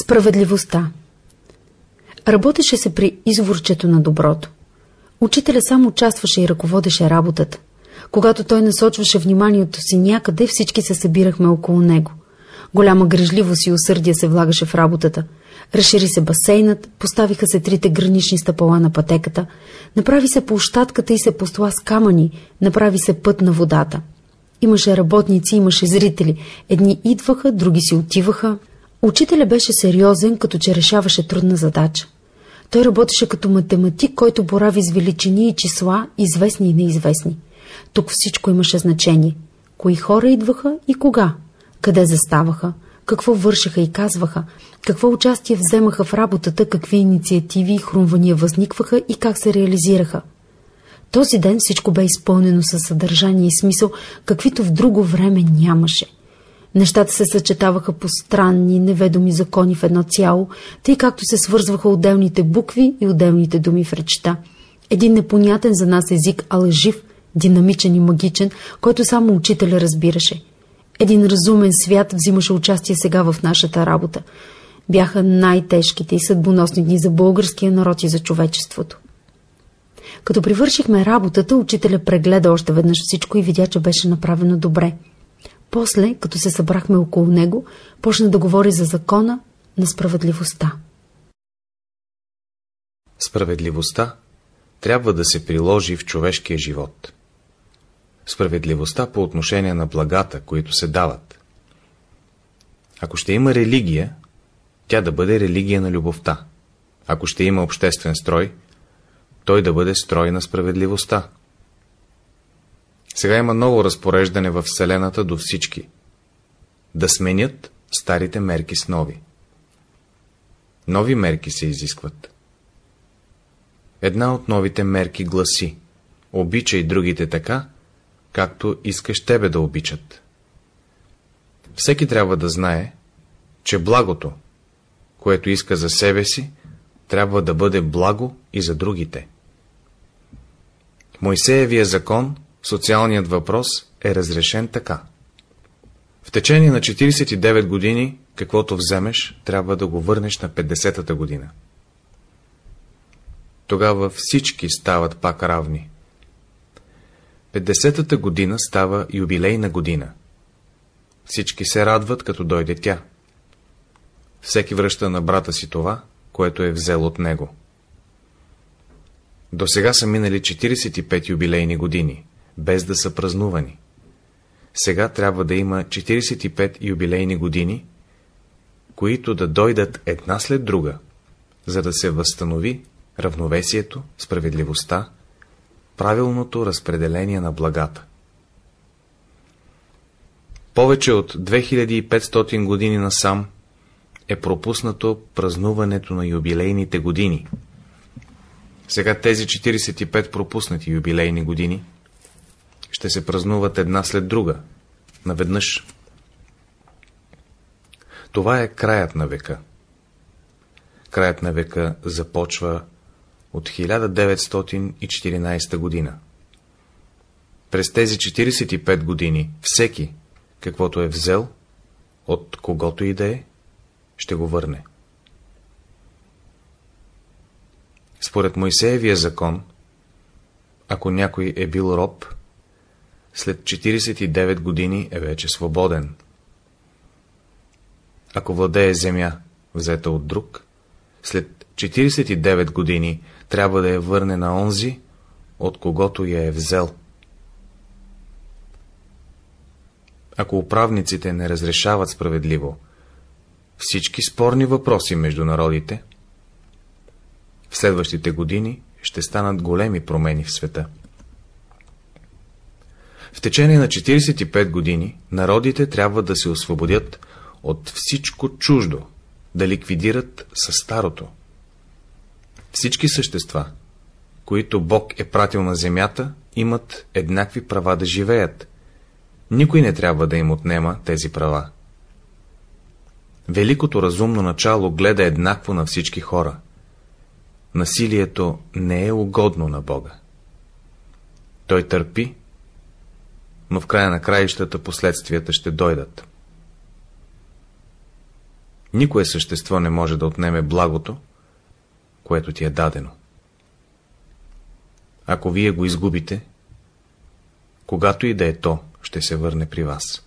Справедливостта Работеше се при изворчето на доброто. Учителя само участваше и ръководеше работата. Когато той насочваше вниманието си някъде, всички се събирахме около него. Голяма грежливост и усърдие се влагаше в работата. Разшири се басейнът, поставиха се трите гранични стъпала на пътеката, направи се площадката и се постла с камъни, направи се път на водата. Имаше работници, имаше зрители. Едни идваха, други си отиваха. Учителя беше сериозен, като че решаваше трудна задача. Той работеше като математик, който борави с величини и числа, известни и неизвестни. Тук всичко имаше значение. Кои хора идваха и кога? Къде заставаха? Какво вършиха и казваха? Какво участие вземаха в работата? Какви инициативи и хрумвания възникваха и как се реализираха? Този ден всичко бе изпълнено със съдържание и смисъл, каквито в друго време нямаше. Нещата се съчетаваха по странни, неведоми закони в едно цяло, тъй както се свързваха отделните букви и отделните думи в речта. Един непонятен за нас език, ала жив, динамичен и магичен, който само учителя разбираше. Един разумен свят взимаше участие сега в нашата работа. Бяха най-тежките и съдбоносни дни за българския народ и за човечеството. Като привършихме работата, учителя прегледа още веднъж всичко и видя, че беше направено добре. После, като се събрахме около него, почна да говори за закона на справедливостта. Справедливостта трябва да се приложи в човешкия живот. Справедливостта по отношение на благата, които се дават. Ако ще има религия, тя да бъде религия на любовта. Ако ще има обществен строй, той да бъде строй на справедливостта. Сега има ново разпореждане в Вселената до всички. Да сменят старите мерки с нови. Нови мерки се изискват. Една от новите мерки гласи Обичай другите така, както искаш тебе да обичат. Всеки трябва да знае, че благото, което иска за себе си, трябва да бъде благо и за другите. В Мойсеевия закон социалният въпрос е разрешен така. В течение на 49 години, каквото вземеш, трябва да го върнеш на 50-та година. Тогава всички стават пак равни. 50-та година става юбилейна година. Всички се радват, като дойде тя. Всеки връща на брата си това, което е взел от него. До сега са минали 45 юбилейни години, без да са празнувани. Сега трябва да има 45 юбилейни години, които да дойдат една след друга, за да се възстанови равновесието, справедливостта, правилното разпределение на благата. Повече от 2500 години насам е пропуснато празнуването на юбилейните години. Сега тези 45 пропуснати юбилейни години ще се празнуват една след друга, наведнъж. Това е краят на века. Краят на века започва от 1914 година. През тези 45 години всеки, каквото е взел, от когото и да е, ще го върне. Според Моисеевия закон, ако някой е бил роб, след 49 години е вече свободен. Ако владее земя, взета от друг, след 49 години трябва да я върне на онзи, от когото я е взел. Ако управниците не разрешават справедливо всички спорни въпроси между народите, в следващите години ще станат големи промени в света. В течение на 45 години народите трябва да се освободят от всичко чуждо, да ликвидират със старото. Всички същества, които Бог е пратил на земята, имат еднакви права да живеят. Никой не трябва да им отнема тези права. Великото разумно начало гледа еднакво на всички хора. Насилието не е угодно на Бога. Той търпи, но в края на краищата последствията ще дойдат. Никое същество не може да отнеме благото, което ти е дадено. Ако вие го изгубите, когато и да е то, ще се върне при вас.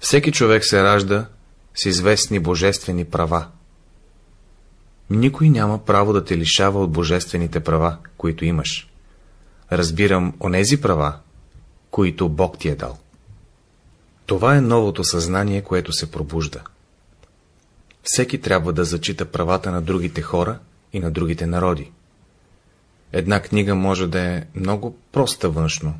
Всеки човек се ражда с известни божествени права. Никой няма право да те лишава от божествените права, които имаш. Разбирам онези права, които Бог ти е дал. Това е новото съзнание, което се пробужда. Всеки трябва да зачита правата на другите хора и на другите народи. Една книга може да е много проста външно,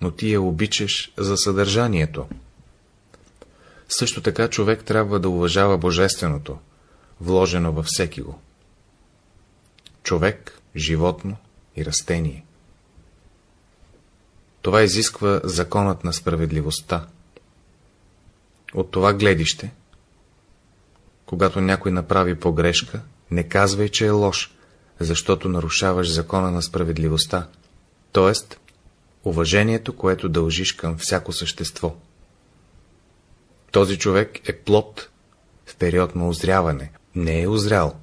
но ти я обичаш за съдържанието. Също така човек трябва да уважава божественото, вложено във всеки го. Човек, животно и растение. Това изисква законът на справедливостта. От това гледище, когато някой направи погрешка, не казвай, че е лош, защото нарушаваш закона на справедливостта, т.е. уважението, което дължиш към всяко същество. Този човек е плод в период на озряване. Не е озрял,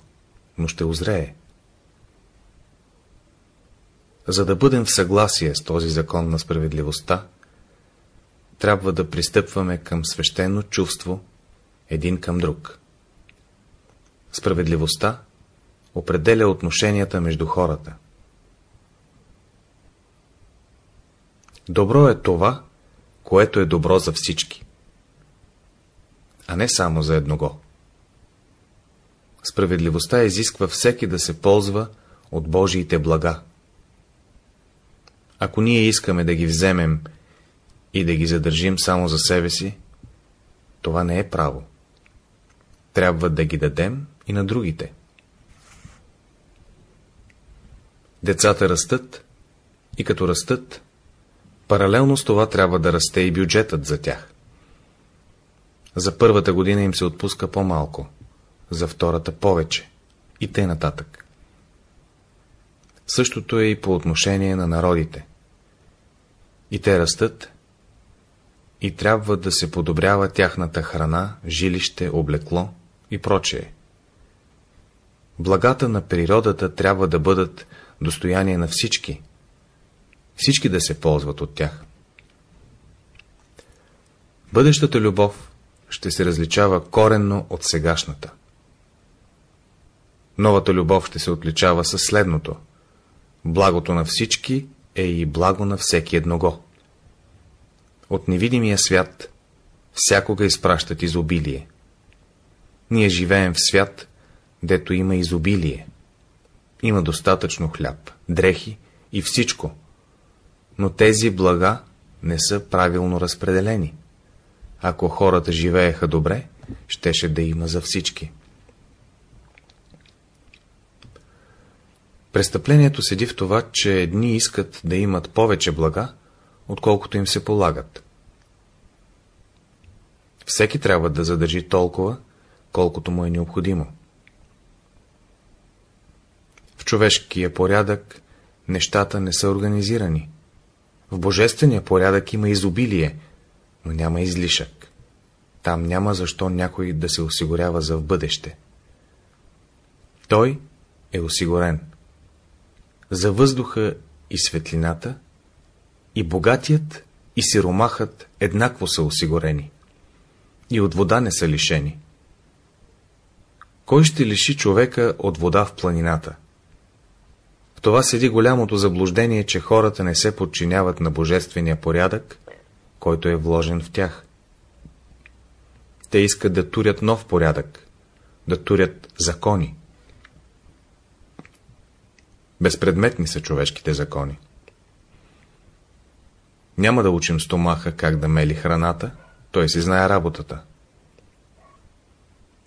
но ще озрее. За да бъдем в съгласие с този закон на справедливостта, трябва да пристъпваме към свещено чувство един към друг. Справедливостта определя отношенията между хората. Добро е това, което е добро за всички, а не само за едного. Справедливостта изисква всеки да се ползва от Божиите блага. Ако ние искаме да ги вземем и да ги задържим само за себе си, това не е право. Трябва да ги дадем и на другите. Децата растат и като растат, паралелно с това трябва да расте и бюджетът за тях. За първата година им се отпуска по-малко, за втората повече и те нататък. Същото е и по отношение на народите. И те растат, и трябва да се подобрява тяхната храна, жилище, облекло и прочее. Благата на природата трябва да бъдат достояние на всички, всички да се ползват от тях. Бъдещата любов ще се различава коренно от сегашната. Новата любов ще се отличава със следното. Благото на всички е и благо на всеки едного. От невидимия свят всякога изпращат изобилие. Ние живеем в свят, дето има изобилие. Има достатъчно хляб, дрехи и всичко, но тези блага не са правилно разпределени. Ако хората живееха добре, щеше да има за всички. Престъплението седи в това, че едни искат да имат повече блага, отколкото им се полагат. Всеки трябва да задържи толкова, колкото му е необходимо. В човешкия порядък нещата не са организирани. В божествения порядък има изобилие, но няма излишък. Там няма защо някой да се осигурява за в бъдеще. Той е осигурен. За въздуха и светлината, и богатият, и сиромахът еднакво са осигурени. И от вода не са лишени. Кой ще лиши човека от вода в планината? В това седи голямото заблуждение, че хората не се подчиняват на божествения порядък, който е вложен в тях. Те искат да турят нов порядък, да турят закони. Безпредметни са човешките закони. Няма да учим стомаха как да мели храната, той си знае работата.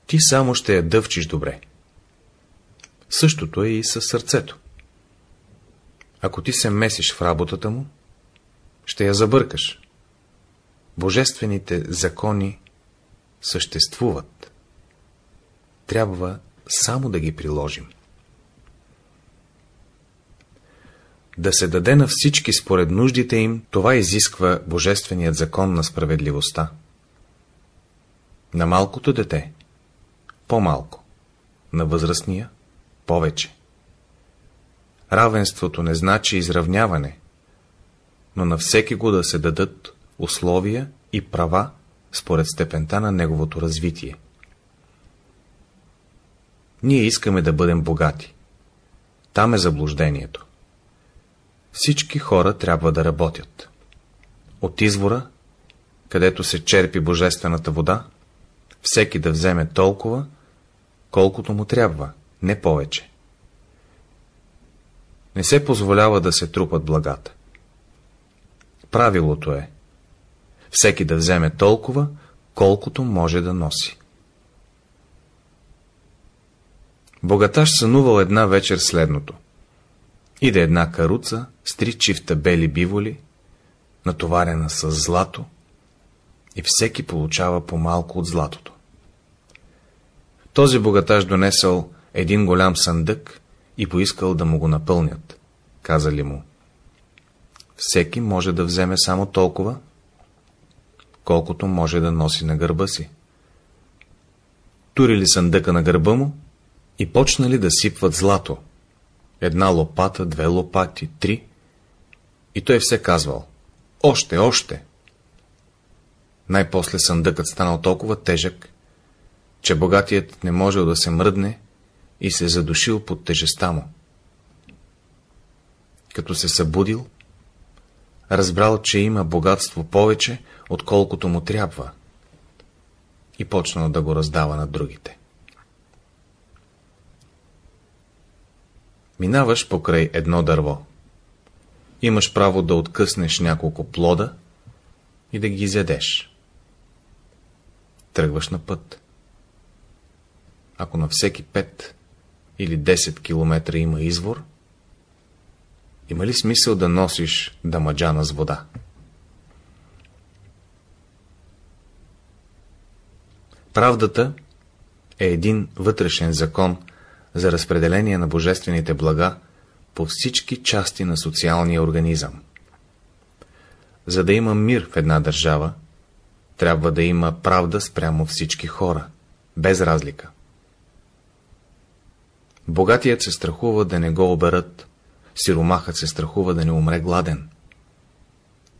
Ти само ще я дъвчиш добре. Същото е и със сърцето. Ако ти се месиш в работата му, ще я забъркаш. Божествените закони съществуват. Трябва само да ги приложим. Да се даде на всички според нуждите им, това изисква Божественият закон на справедливостта. На малкото дете по-малко, на възрастния повече. Равенството не значи изравняване, но на всеки го да се дадат условия и права според степента на неговото развитие. Ние искаме да бъдем богати. Там е заблуждението. Всички хора трябва да работят. От извора, където се черпи божествената вода, всеки да вземе толкова, колкото му трябва, не повече. Не се позволява да се трупат благата. Правилото е всеки да вземе толкова, колкото може да носи. Богаташ сънувал една вечер следното. Иде една каруца с три чифта бели биволи, натоварена с злато, и всеки получава по-малко от златото. Този богаташ донесъл един голям съндък и поискал да му го напълнят. Казали му, всеки може да вземе само толкова, колкото може да носи на гърба си. Турили съндъка на гърба му и почнали да сипват злато. Една лопата, две лопати, три. И той все казвал, още, още. Най-после съндъкът станал толкова тежък, че богатият не можел да се мръдне и се задушил под тежеста му. Като се събудил, разбрал, че има богатство повече, отколкото му трябва, и почнал да го раздава на другите. Минаваш покрай едно дърво. Имаш право да откъснеш няколко плода и да ги изядеш. Тръгваш на път. Ако на всеки 5 или 10 км има извор, има ли смисъл да носиш дамаджана с вода? Правдата е един вътрешен закон за разпределение на божествените блага по всички части на социалния организъм. За да има мир в една държава, трябва да има правда спрямо всички хора, без разлика. Богатият се страхува да не го оберат, сиромахът се страхува да не умре гладен.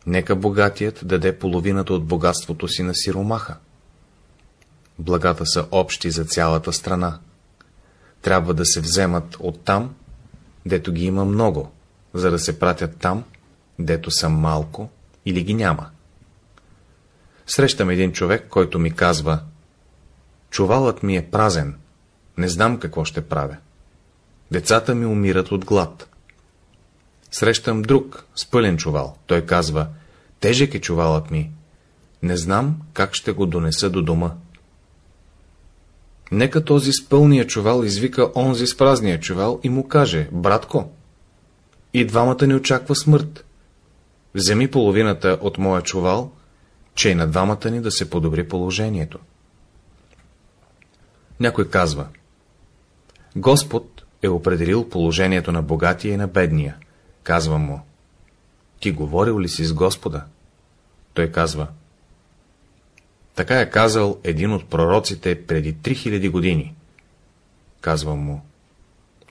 Нека богатият даде половината от богатството си на сиромаха. Благата са общи за цялата страна. Трябва да се вземат от там, дето ги има много, за да се пратят там, дето са малко или ги няма. Срещам един човек, който ми казва, чувалът ми е празен, не знам какво ще правя. Децата ми умират от глад. Срещам друг с пълен чувал. Той казва, тежък е чувалът ми. Не знам как ще го донеса до дома. Нека този с пълния чувал извика онзи с празния чувал и му каже, братко, и двамата ни очаква смърт. Вземи половината от моя чувал, че и на двамата ни да се подобри положението. Някой казва, Господ е определил положението на богатия и на бедния. Казвам му, ти говорил ли си с Господа? Той казва, така е казал един от пророците преди 3000 години. Казвам му,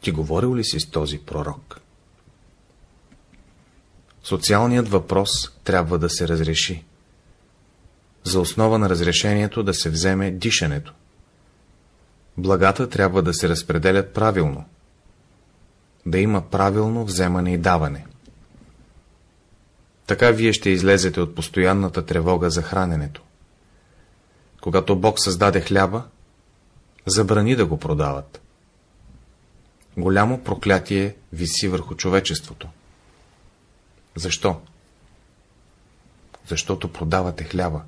ти говорил ли си с този пророк? Социалният въпрос трябва да се разреши. За основа на разрешението да се вземе дишането. Благата трябва да се разпределят правилно. Да има правилно вземане и даване. Така вие ще излезете от постоянната тревога за храненето. Когато Бог създаде хляба, забрани да го продават. Голямо проклятие виси върху човечеството. Защо? Защото продавате хляба.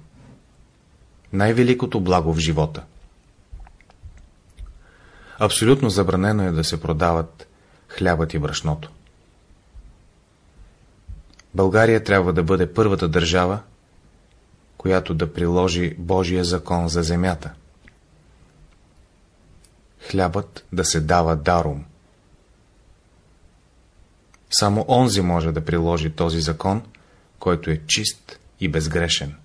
Най-великото благо в живота. Абсолютно забранено е да се продават хлябът и брашното. България трябва да бъде първата държава, която да приложи Божия закон за земята. Хлябът да се дава даром. Само онзи може да приложи този закон, който е чист и безгрешен.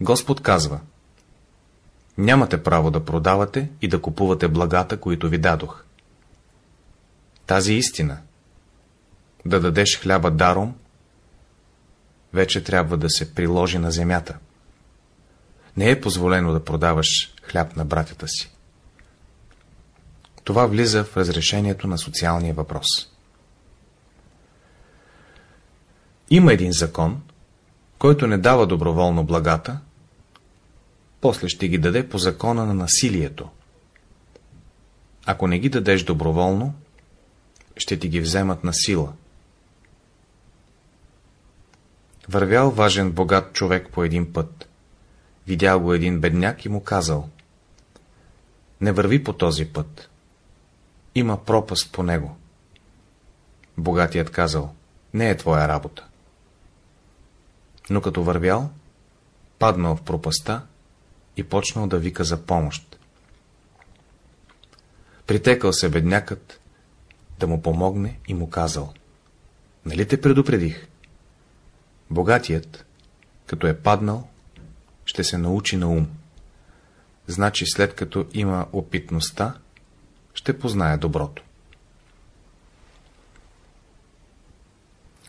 Господ казва Нямате право да продавате и да купувате благата, които ви дадох. Тази истина, да дадеш хляба даром, вече трябва да се приложи на земята. Не е позволено да продаваш хляб на братята си. Това влиза в разрешението на социалния въпрос. Има един закон, който не дава доброволно благата, после ще ги даде по закона на насилието. Ако не ги дадеш доброволно, ще ти ги вземат на сила. Вървял важен богат човек по един път. Видял го един бедняк и му казал. Не върви по този път. Има пропаст по него. Богатият казал. Не е твоя работа. Но като вървял, паднал в пропаста и почнал да вика за помощ. Притекал се беднякът да му помогне и му казал. Нали те предупредих? Богатият, като е паднал, ще се научи на ум. Значи след като има опитността, ще познае доброто.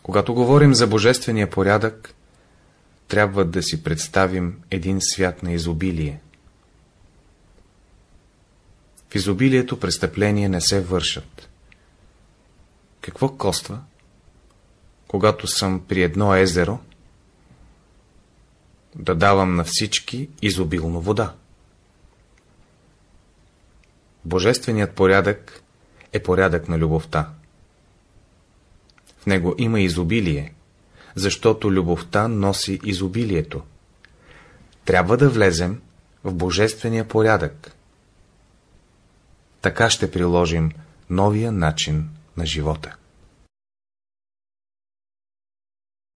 Когато говорим за божествения порядък, трябва да си представим един свят на изобилие. В изобилието престъпления не се вършат. Какво коства, когато съм при едно езеро, да давам на всички изобилно вода? Божественият порядък е порядък на любовта. В него има изобилие, защото любовта носи изобилието. Трябва да влезем в божествения порядък. Така ще приложим новия начин на живота.